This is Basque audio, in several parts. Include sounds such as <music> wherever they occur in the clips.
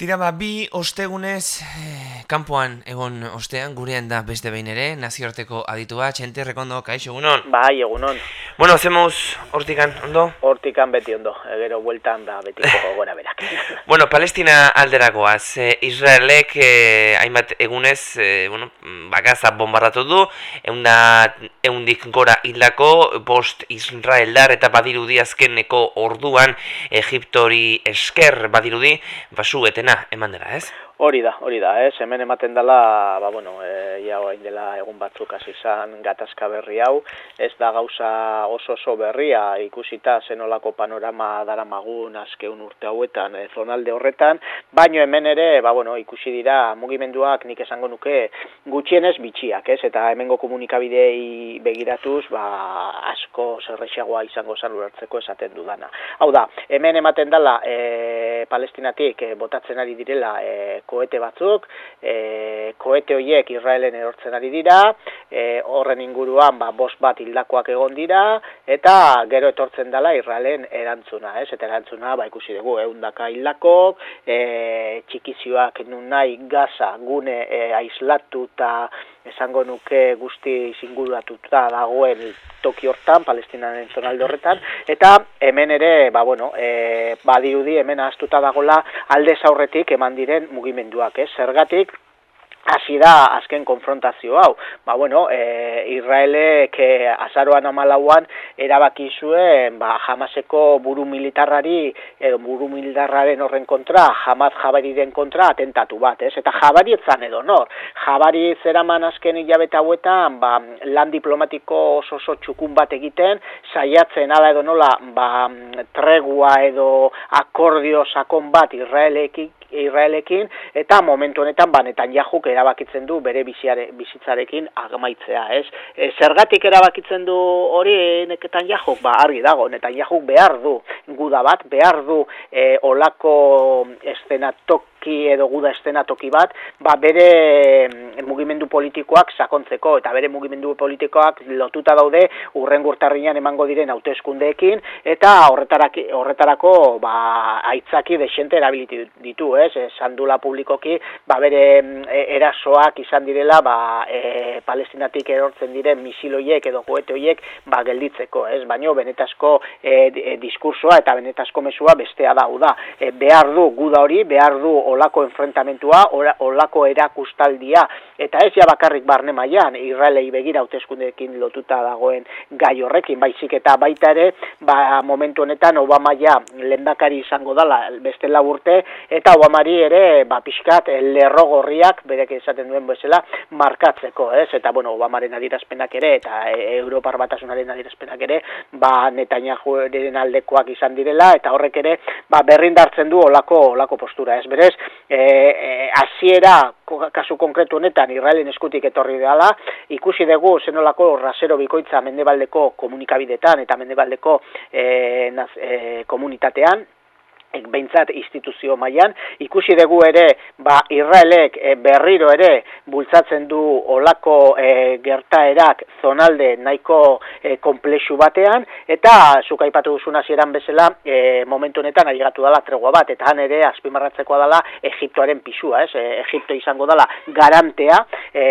Tira ba, bi ostegunez eh, kanpoan egon ostean, gurean da beste behin ere, nazioarteko aditua, txente, rekondo, kaixo, egunon? Bai, egunon. Bueno, zemoz, hortikan, ondo? Hortikan beti ondo, egero bueltan da beti <laughs> gora berak. <laughs> bueno, Palestina alderagoaz, eh, Israelek eh, hainbat egunez, eh, bueno, bakaza bombardatu du, eunda, eundik gora hildako, post Israeldar eta badirudi azkeneko orduan, Egiptori esker badirudi, basu etena eman dela, ez? Hori da, hori da, ez? Hemen ematen dela, ba, bueno, e, ja orain dela egun batzuk hasi izan gatazka berri hau, ez da gauza oso oso berria ikusita zenolako panorama daramagun azkeun urte hauetan e, zonalde horretan, baino hemen ere, ba, bueno, ikusi dira mugimenduak nik esango nuke gutxienez bitxiak, ez? Eta hemengo komunikabidei begiratuz, ba, asko zerrexagoa izango zan urartzeko esaten dudana. Hau da, hemen ematen dela e, palestinatik e, botatzen ari direla e, koete batzuk, e, koete horiek Israelen erortzen ari dira, e, horren inguruan ba, bost bat hildakoak egon dira, eta gero etortzen dela Israelen erantzuna, ez? Eta erantzuna, ba, ikusi dugu, eundaka hildako, e, txikizioak nun nahi gaza gune e, aislatu eta esango nuke guzti zinguratuta dagoen toki hortan, palestinaren zonalde horretan, eta hemen ere, ba, bueno, e, badirudi hemen ahaztuta dagola alde zaurretik eman diren mugimenduak, ez? Zergatik, hasi da azken konfrontazio hau. Ba, bueno, e, Israelek e, azaroan amalauan erabaki zuen ba, jamaseko buru militarrari, edo buru militarraren horren kontra, jamaz jabariren kontra atentatu bat, ez? Eta jabari etzan edo nor. Jabari zeraman azken hilabete hauetan, ba, lan diplomatiko oso oso txukun bat egiten, saiatzen ala edo nola, ba, tregua edo akordio sakon bat Israelekik Israelekin eta momentu honetan banetan jajuk erabakitzen du bere biziare, bizitzarekin agmaitzea, ez? E, zergatik erabakitzen du hori neketan jajuk, ba, argi dago, netan jajuk behar du guda bat, behar du e, olako estenatok edo guda estenatoki bat, ba bere mugimendu politikoak sakontzeko eta bere mugimendu politikoak lotuta daude urren gurtarrian emango diren hauteskundeekin eta horretarako, horretarako ba, aitzaki desente erabilitu ditu, ez? Sandula publikoki ba bere mm, e, erasoak izan direla ba, e, palestinatik erortzen diren misiloiek edo goete hoiek ba, gelditzeko, ez? Baino benetasko e, e, diskursoa eta benetasko mesua bestea da, da. E, behar du guda hori, behar du olako enfrentamentua, olako erakustaldia, eta ez ja bakarrik barne mailan Israelei begira hauteskundeekin lotuta dagoen gai horrekin, baizik eta baita ere, ba, momentu honetan Obama ja lendakari izango dala beste urte, eta Obamari ere, ba, pixkat, lerro gorriak, berek esaten duen bezala, markatzeko, ez? Eta, bueno, Obamaren adirazpenak ere, eta Europar batasunaren adirazpenak ere, ba, Netanyahu aldekoak izan direla, eta horrek ere, ba, berrindartzen du olako, olako postura, ez? Berez, e, hasiera kasu konkretu honetan Israelen eskutik etorri dela, ikusi dugu zenolako rasero bikoitza mendebaldeko komunikabidetan eta mendebaldeko e, naz, e, komunitatean, behintzat instituzio mailan. Ikusi dugu ere ba Israelek e, berriro ere bultzatzen du olako e, gertaerak zonalde nahiko e, komplexu batean. Eta zuk aipatu duzun hasieran bezala e, momentu honetan ailegatu dela tregua bat. Eta han ere azpimarratzekoa dela Egiptoaren pisua, ez? E, Egipto izango dela garantea, e,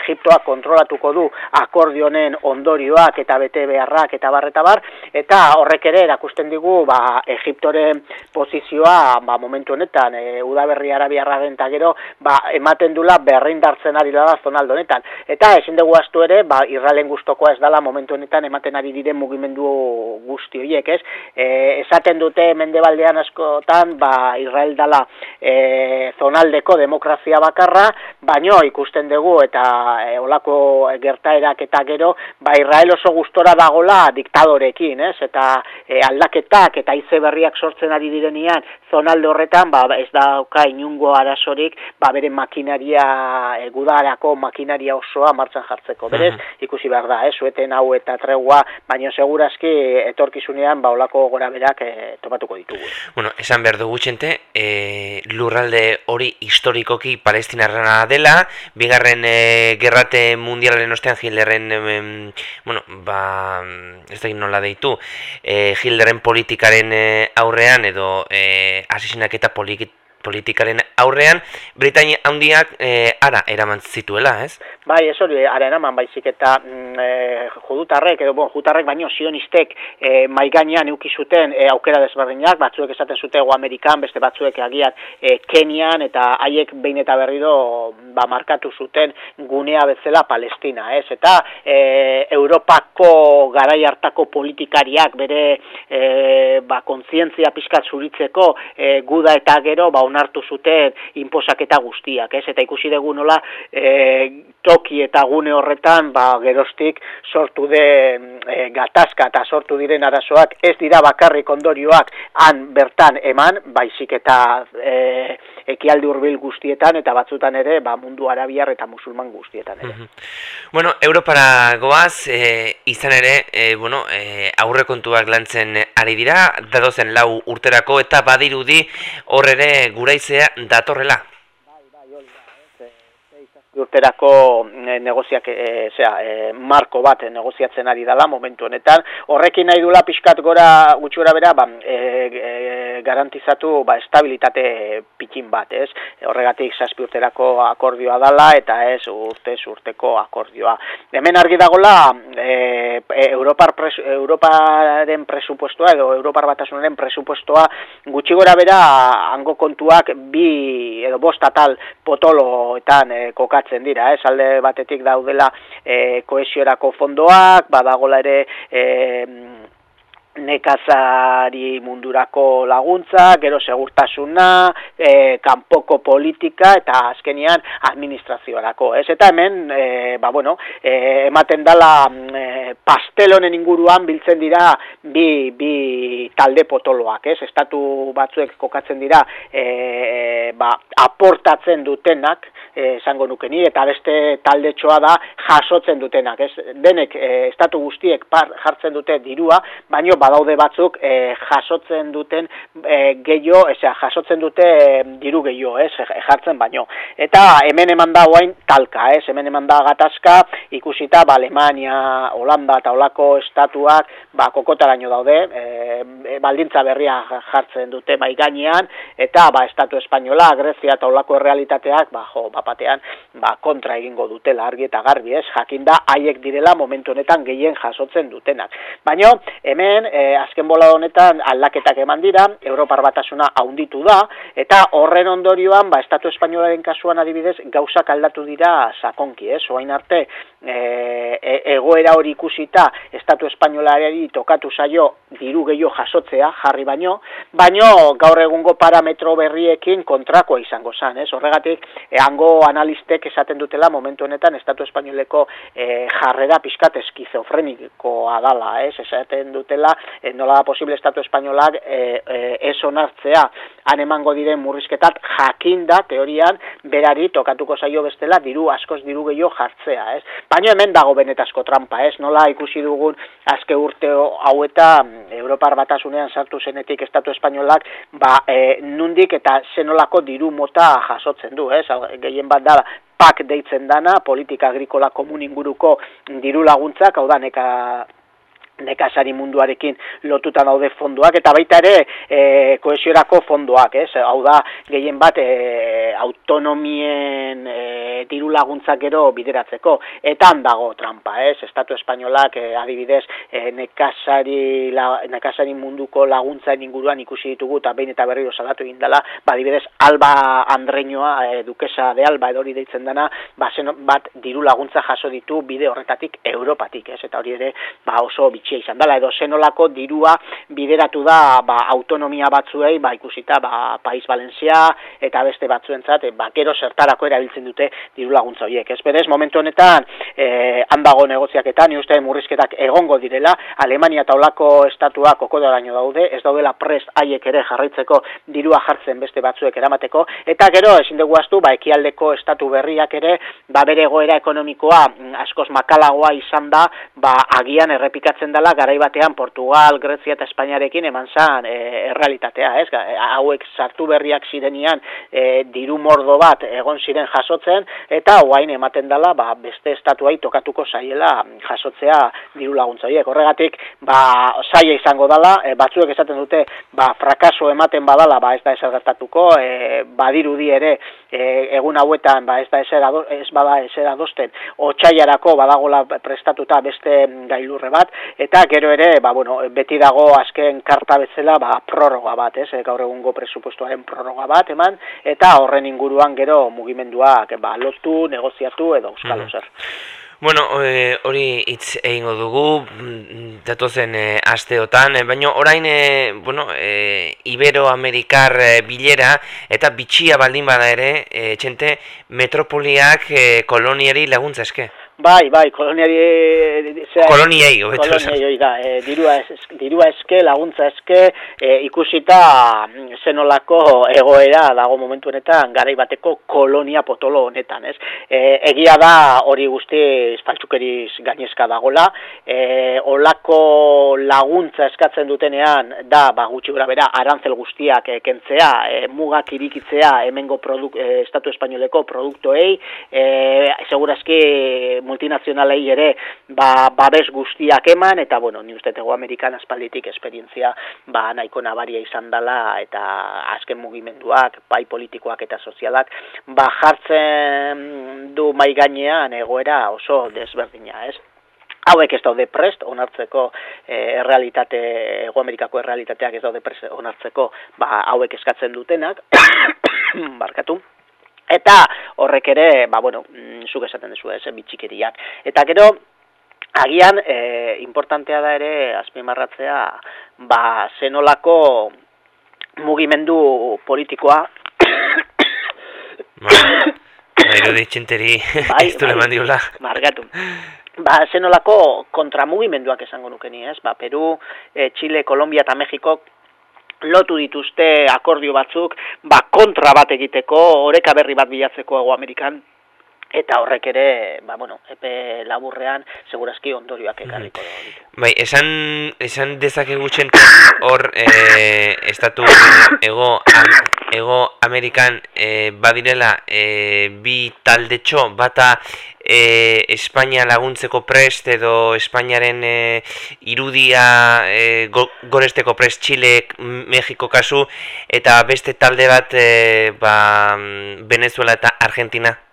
Egiptoa kontrolatuko du akordionen ondorioak eta bete beharrak eta barreta bar. Eta horrek ere erakusten digu ba Egiptoren posizioa ba, momentu honetan e, udaberri arabiarra den gero ba, ematen dula berrindartzen ari da zonaldo honetan. Eta ezin dugu astu ere, ba, irralen gustokoa ez dala momentu honetan ematen ari diren mugimendu guzti horiek, ez? E, esaten dute mendebaldean askotan, ba, Israel dala e, zonaldeko demokrazia bakarra, baino ikusten dugu eta e, olako gertaerak eta gero, ba, Israel oso gustora dagola diktadorekin, ez? Eta e, aldaketak eta ize berriak sortzen ari diren zuzenean zonalde horretan ba, ez dauka inungo arasorik ba, bere makinaria egudarako makinaria osoa martxan jartzeko. Berez, ikusi behar da, eh, zueten hau eta tregua, baina segurazki etorkizunean ba, olako gora berak eh, topatuko ditugu. Bueno, esan behar dugu txente, eh, lurralde hori historikoki palestinarrana dela, bigarren eh, gerrate mundialaren ostean Hitlerren, eh, bueno, ba, ez da nola deitu, eh, Hitlerren politikaren eh, aurrean edo e, asesinak eta politikaren aurrean, Britainia handiak e, ara eraman zituela, ez? Bai, ez hori, ara eraman baizik eta mm, e, judutarrek, edo bon, judutarrek baino sionistek e, maiganean eukizuten e, aukera desberdinak, batzuek esaten zute go Amerikan, beste batzuek agian e, Kenian, eta haiek behin eta berriro ba, markatu zuten gunea bezala Palestina, ez? Eta e, Europako garai hartako politikariak bere e, ba, kontzientzia pixkat zuritzeko e, guda eta gero ba, onartu zuten inposaketa guztiak, ez? Eta ikusi dugu nola e, toki eta gune horretan ba, gerostik sortu den e, gatazka eta sortu diren arazoak ez dira bakarrik ondorioak han bertan eman, baizik eta e, ekialdi hurbil guztietan eta batzutan ere ba, mundu arabiar eta musulman guztietan ere. Bueno, Europara goaz, e, izan ere, e, bueno, e, aurre kontuak lantzen ari dira, dadozen lau urterako eta badirudi horre guraizea datorrela urterako eh, negoziak, e, e, marko bat negoziatzen ari dela momentu honetan. Horrekin nahi dula pixkat gora gutxura bera, ba, e, garantizatu ba, estabilitate pikin bat, ez? Horregatik zazpi urterako akordioa dala eta ez urte urteko akordioa. Hemen argi dagola, e, Europar pres, Europaren presupuestoa edo Europar batasunaren presupuestoa gutxi gora bera hango kontuak bi edo bost atal potoloetan e, kokatzen dira, ez? Alde batetik daudela e, koesiorako fondoak, badagola ere e, nekazari mundurako laguntza, gero segurtasuna, e, kanpoko politika eta azkenian administrazioarako. Ez eta hemen, e, ba bueno, e, ematen dala e, pastelonen inguruan biltzen dira bi, bi talde potoloak, ez? Estatu batzuek kokatzen dira e, ba, aportatzen dutenak, esango nuke ni eta beste taldetxoa da jasotzen dutenak, ez? Denek e, estatu guztiek par jartzen dute dirua, baino badaude batzuk e, jasotzen duten e, gehiago, osea jasotzen dute diru gehiago, ez? Jartzen baino. Eta hemen eman da orain talka, ez? Hemen eman da gatazka ikusita ba Alemania, Holanda eta holako estatuak ba kokotaraino daude, e, baldintza berria jartzen dute bai gainean eta ba estatu espainola, Grezia eta holako realitateak ba jo, ba batean ba, kontra egingo dutela argi eta garbi ez, jakinda haiek direla momentu honetan gehien jasotzen dutenak. Baina hemen e, azken bola honetan aldaketak eman dira, Europar batasuna haunditu da, eta horren ondorioan, ba, Estatu Espainolaren kasuan adibidez, gauzak aldatu dira sakonki, ez, oain arte e, e, egoera hori ikusita Estatu Espainolari tokatu zaio diru gehiago jasotzea, jarri baino, baino gaur egungo parametro berriekin kontrakoa izango zan, ez, horregatik, eango analistek esaten dutela momentu honetan Estatu Espainoleko e, jarrera pixkat eskizofrenikoa dala, ez? Esaten dutela e, nola da posible Estatu Espainolak e, e, ez onartzea han emango diren murrizketat jakinda teorian berari tokatuko zaio bestela diru askoz diru gehiago jartzea, ez? Baina hemen dago benetazko trampa, ez? Nola ikusi dugun azke urte hau eta Europar batasunean sartu zenetik Estatu Espainolak ba, e, nundik eta zenolako diru mota jasotzen du, ez? Gehien bat da pak deitzen dana, politika agrikola komun inguruko diru laguntzak, hau da, neka nekasari munduarekin lotuta daude fondoak eta baita ere e, koesiorako fondoak, ez? Hau da, gehien bat e, autonomien e, diru laguntzak gero bideratzeko eta dago trampa, ez? Estatu espainolak e, adibidez e, nekasari, la, nekasari munduko laguntza inguruan ikusi ditugu eta behin eta berriro salatu egin dela, ba adibidez Alba Andreñoa, e, dukesa de Alba edo hori deitzen dana, ba bat diru laguntza jaso ditu bide horretatik Europatik, ez? Eta hori ere ba oso bitxia izan dela, edo zenolako dirua bideratu da ba, autonomia batzuei, ba, ikusita ba, Paiz Valentzia eta beste batzuentzat, e, ba, gero zertarako erabiltzen dute diru laguntza horiek. Ez berez, momentu honetan, e, handago negoziaketan, ni uste murrizketak egongo direla, Alemania eta olako estatuak okodaraino daude, ez daudela prest haiek ere jarraitzeko dirua jartzen beste batzuek eramateko, eta gero, ezin dugu astu, ba, ekialdeko estatu berriak ere, ba, bere goera ekonomikoa mm, askoz makalagoa izan da, ba, agian errepikatzen dela garai Portugal, Grezia eta Espainiarekin eman zan e, errealitatea, ez? Hauek sartu berriak zirenian e, diru mordo bat egon ziren jasotzen, eta oain ematen dela ba, beste estatuai tokatuko zaiela jasotzea diru laguntza horiek. Horregatik, ba, zaila izango dela, e, batzuek esaten dute, ba, frakaso ematen badala, ba, ez da ezer gertatuko, e, badirudi ere, e, egun hauetan, ba, ez da ezer, ez bada ezer adosten, otxaiarako badagola prestatuta beste gailurre bat, eta gero ere, ba, bueno, beti dago azken karta bezala, ba, prorroga bat, ez, gaur egungo presupuestoaren prorroga bat, eman, eta horren inguruan gero mugimenduak, ba, lotu, negoziatu edo euskal mm Bueno, e, hori hitz egingo dugu mm, datozen e, asteotan, e, baina orain e, bueno, e, Ibero-Amerikar e, bilera eta bitxia baldin bada ere, e, txente, metropoliak e, koloniari laguntza eske. Bai, bai, koloniari... Zera, koloniei, hobetu Koloniei, da, e, dirua, es, dirua eske, laguntza eske, e, ikusita mm, zenolako egoera dago momentu honetan, garai bateko kolonia potolo honetan, ez? E, egia da hori guzti espaltzukeriz gainezka dagola, e, olako laguntza eskatzen dutenean, da, ba, gutxi gura bera, arantzel guztiak e, kentzea, e, mugak irikitzea, hemengo produk, e, Estatu Espainoleko produktoei, e, segurazki multinazionalei ere ba, babes guztiak eman, eta bueno, ni uste tego Amerikan aspalditik esperientzia ba, nahiko nabaria izan dela, eta azken mugimenduak, bai politikoak eta sozialak, ba, jartzen du mai gainean egoera oso desberdina, ez? hauek ez daude prest onartzeko e, errealitate, ego amerikako errealitateak ez daude prest onartzeko, ba, hauek eskatzen dutenak, <coughs> barkatu, Eta horrek ere, ba, bueno, mm, zuk esaten duzu ez, bitxikeriak. Eta gero, agian, e, importantea da ere, azpimarratzea, ba, zenolako mugimendu politikoa. Baina ditxinteri, bai, ez du bai, Margatu. Ba, zenolako kontramugimenduak esango nukeni, ez? Ba, Peru, e, Chile, Kolombia eta Mexiko lotu dituzte akordio batzuk, ba kontra bat egiteko, oreka berri bat bilatzeko ego Amerikan, eta horrek ere, ba, bueno, epe laburrean, segurazki ondorioak ekarriko mm. Bai, esan, esan dezakegu hor, e, estatu ego, ego Amerikan e, badirela e, bi taldetxo, bata e, Espainia laguntzeko prest edo Espainiaren e, irudia e, go, goresteko prest Chile, Mexiko kasu eta beste talde bat e, ba, Venezuela eta Argentina?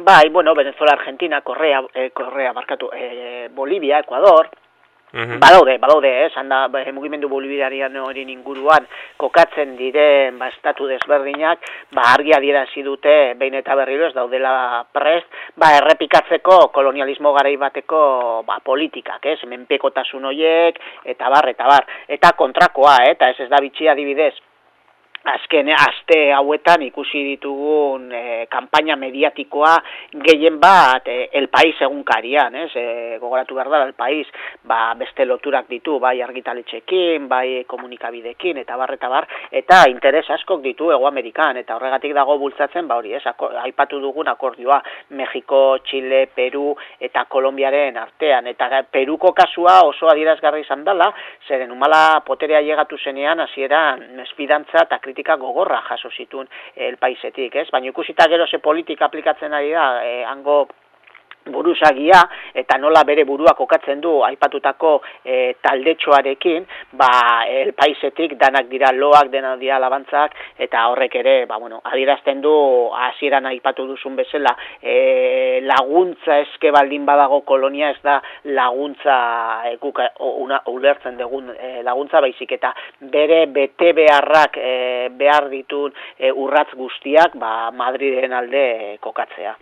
Bai, bueno, Venezuela, Argentina, Correa, eh, Correa, markatu, eh, Bolivia, Ecuador, -hmm. Badaude, badaude, eh, da, ba, mugimendu boliviarian hori inguruan kokatzen diren ba, estatu desberdinak, ba, argi adierazi dute behin eta berriro ez daudela prest, ba, errepikatzeko kolonialismo garai bateko ba, politikak, ez, menpekotasun horiek, eta bar, eta bar, eta kontrakoa, eh, eta ez ez da bitxia adibidez, azken aste hauetan ikusi ditugun e, kanpaina mediatikoa gehien bat e, El País egunkarian, ez? E, gogoratu behar da El País, ba, beste loturak ditu, bai argitaletxekin, bai komunikabidekin eta bar eta bar eta interes askok ditu Ego Amerikan eta horregatik dago bultzatzen, ba hori, ez? aipatu dugun akordioa Mexiko, Chile, Peru eta Kolombiaren artean eta Peruko kasua oso adierazgarri izan dela, zeren umala poterea llegatu zenean hasieran mespidantza eta kritika gogorra jaso zituen el paisetik, ez? Baina ikusita gero ze politika aplikatzen ari da, eh, hango buruzagia eta nola bere burua kokatzen du aipatutako e, taldetxoarekin, ba, el paisetik danak dira loak, denak dira labantzak, eta horrek ere, ba, bueno, adierazten du hasieran aipatu duzun bezala, e, laguntza eske baldin badago kolonia ez da laguntza e, una, ulertzen dugun e, laguntza baizik, eta bere bete beharrak e, behar ditun e, urratz guztiak, ba, Madriden alde kokatzea.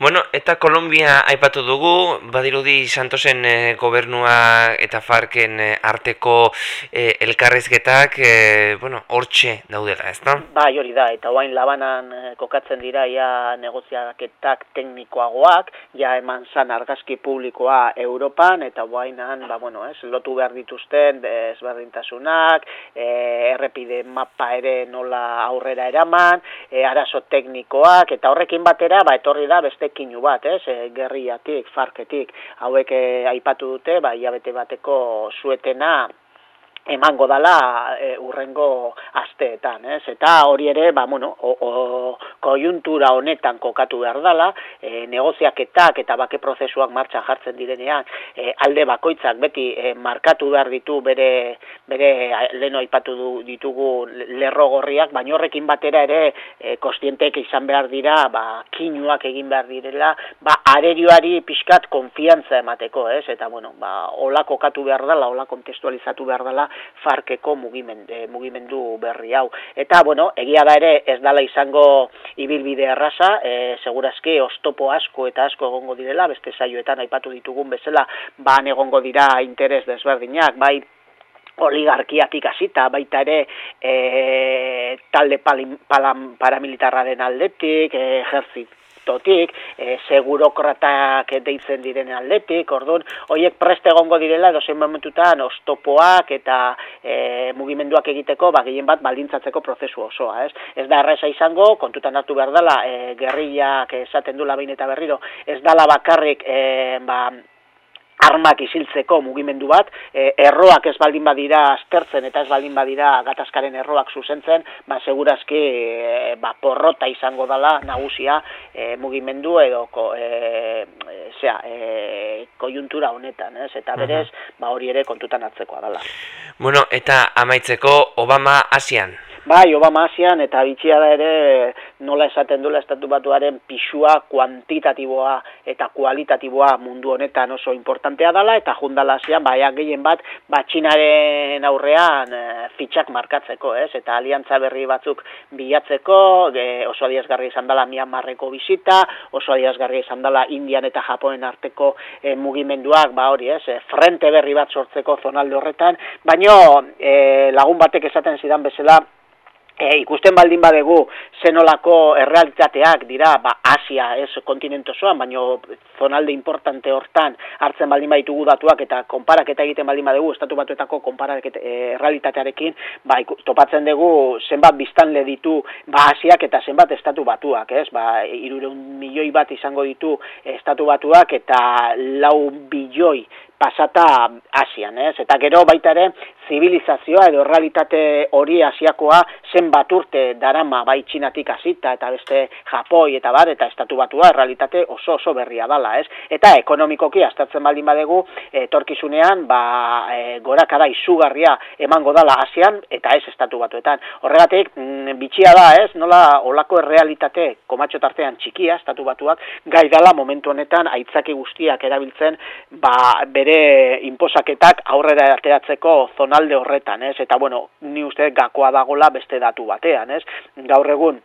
Bueno, eta Kolombia aipatu dugu, badirudi Santosen e, gobernua eta Farken e, arteko e, elkarrezketak, e, bueno, hortxe daudela, ez da? Bai, hori da, eta oain labanan kokatzen dira ja negoziaketak teknikoagoak, ja eman zan argazki publikoa Europan, eta oainan, ba, bueno, ez, lotu behar dituzten, ezberdintasunak, e, errepide mapa ere nola aurrera eraman, e, arazo teknikoak, eta horrekin batera, ba, etorri da beste kinu bat, ez, e, gerriatik, farketik, hauek e, aipatu dute, ba, iabete bateko suetena emango dala e, urrengo asteetan, ez? Eta hori ere, ba, bueno, o, o, kojuntura honetan kokatu behar dala, e, negoziaketak eta bake prozesuak martxa jartzen direnean, e, alde bakoitzak beti e, markatu behar ditu bere, bere leno aipatu du, ditugu lerro gorriak, baina horrekin batera ere e, kostientek izan behar dira, ba, kinuak egin behar direla, ba, arerioari pixkat konfiantza emateko, ez? Eta, bueno, ba, hola kokatu behar dala, hola kontestualizatu behar dala, farkeko mugimendu, eh, mugimendu berri hau. Eta, bueno, egia da ere ez dala izango ibilbide erraza, e, segurazki ostopo asko eta asko egongo direla, beste saioetan aipatu ditugun bezala, ban egongo dira interes desberdinak, bai oligarkiak ikasita, baita ere e, talde paramilitarraren aldetik, e, totik, e, segurokratak deitzen diren aldetik, orduan, horiek preste egongo direla edo zein momentutan ostopoak eta e, mugimenduak egiteko, ba, gehien bat baldintzatzeko prozesu osoa, ez? Ez da erresa izango, kontutan hartu behar dela, e, gerriak esaten du labein eta berriro, ez dala bakarrik, e, ba, armak isiltzeko mugimendu bat, e, erroak ez baldin badira aztertzen eta ez baldin badira gatazkaren erroak zuzentzen, ba, segurazki e, ba, porrota izango dala nagusia e, mugimendu edo ko, e, zera, e, kojuntura honetan, ez? eta berez, ba, hori ere kontutan hartzekoa dala. Bueno, eta amaitzeko Obama Asian? Bai, Obama Asian eta bitxia da ere nola esaten duela estatu batuaren pisua kuantitatiboa eta kualitatiboa mundu honetan oso importantea dela eta jundala Asian, bai, gehien bat, batxinaren aurrean e, fitxak markatzeko, ez? Eta aliantza berri batzuk bilatzeko, e, oso adiazgarri izan dela Myanmarreko bizita, oso adiazgarri izan dela Indian eta Japonen arteko e, mugimenduak, ba hori, ez? E, frente berri bat sortzeko zonalde horretan, baino e, lagun batek esaten zidan bezala, E, ikusten baldin badegu zenolako errealitateak dira ba, Asia ez kontinento zoan, baino zonalde importante hortan hartzen baldin baditugu datuak eta konparaketa egiten baldin badegu estatu batuetako konparaketa e, errealitatearekin ba, topatzen dugu zenbat biztanle ditu ba, Asiak eta zenbat estatu batuak ez? Ba, irureun milioi bat izango ditu estatu batuak eta lau bilioi pasata Asian, ez? Eta gero baita ere zibilizazioa edo realitate hori asiakoa zenbat urte darama bai txinatik hasita eta beste Japoi eta bar eta estatu batua realitate oso oso berria dala, ez? Eta ekonomikoki astatzen baldin badegu etorkizunean ba e, gorakara izugarria emango dala Asian eta ez estatu batuetan. Horregatik mm, bitxia da, ez? Nola olako errealitate komatxo tartean txikia estatu batuak gai dala momentu honetan aitzaki guztiak erabiltzen ba bere bere inposaketak aurrera ateratzeko zonalde horretan, ez? Eta bueno, ni uste gakoa dagola beste datu batean, ez? Gaur egun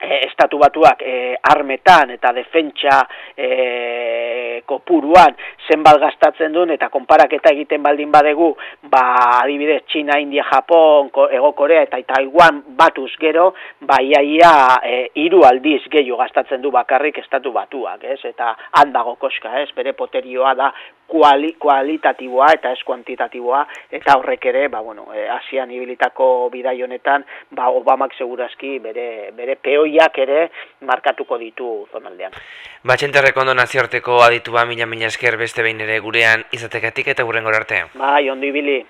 e, estatu batuak e, armetan eta defentsa e, kopuruan zenbat gastatzen duen eta konparaketa egiten baldin badegu ba adibidez China, India, Japon, Ego Korea eta Taiwan batuz gero ba iaia e, hiru aldiz gehiago gastatzen du bakarrik estatu batuak, ez? Eta handago koska, ez? Bere poterioa da kuali, kualitatiboa eta ez kuantitatiboa eta horrek ere, ba bueno, e, Asian ibilitako bidai honetan, ba Obamak segurazki bere bere peoiak ere markatuko ditu zonaldean. Batxenterrek ondo nazioarteko aditua mila mila esker beste behin ere gurean izatekatik eta gurren arte. Bai, ondo ibili.